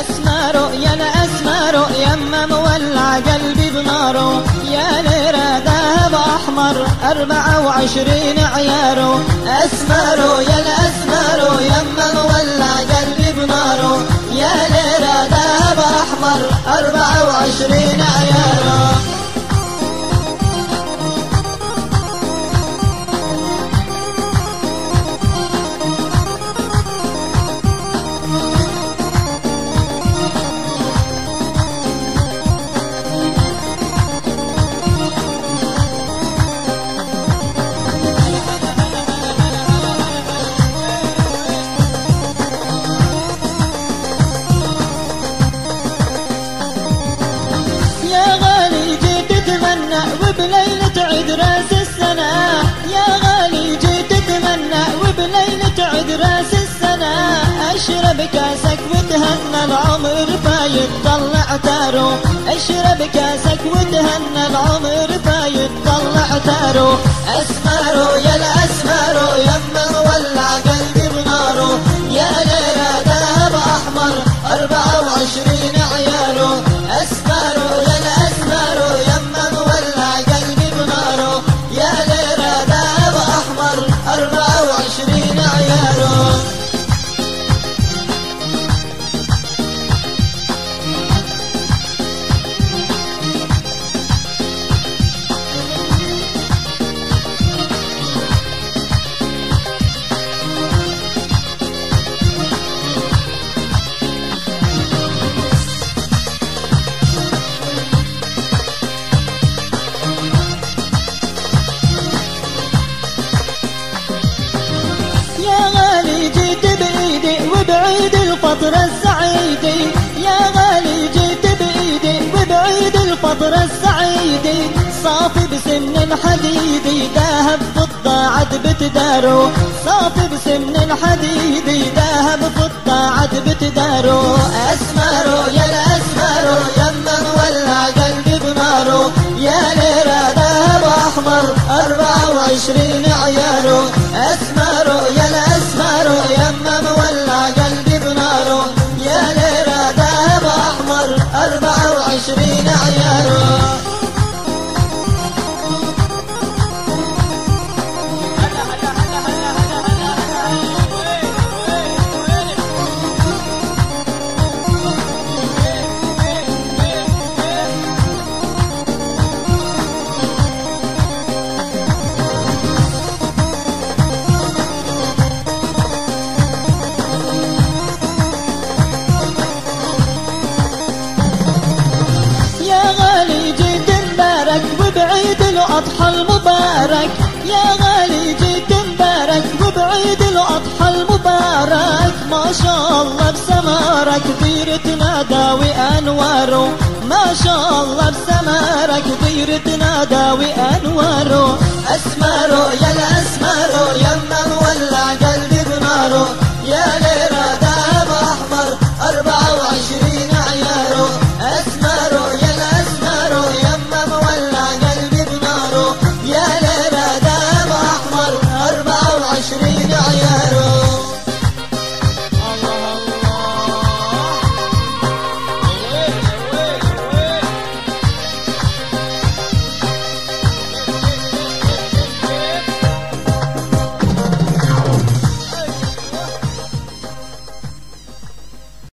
أسمر يا الأسمر يما مولع قلبي بناره يا ليرة ذهب أحمر أربعة وعشرين عياره أسمر يا الأسمر يما مولع قلبي بناره يا ليرة ذهب أحمر أربعة وعشرين عياره وبليلة عيد راس السنة. يا غالي جيت اتمنى وبليلة عيد راس السنة. اشرب كاسك وتهنى العمر فايت طلع تارو اشرب كاسك وتهنى العمر فايت طلع تارو أسمروا يا الفطر السعيدي يا غالي جيت بإيدي وبعيد الفطر السعيدي صافي بسن الحديدي ذهب فضة عد بتدارو صافي بسن الحديدي ذهب فضة عد بتدارو أسمروا يا الأسمروا يما مولع قلبي بناره يا ليرة ذهب أحمر أربعة وعشرين عياره أسمروا يا الأسمروا الأضحى المبارك. يا غالي جيت مبارك وبعيد الأضحى المبارك. ما شاء الله بسمارك دير تناداوي أنواره ما شاء الله بسمارك دير تناداوي أنواره أسمره يا الأسمره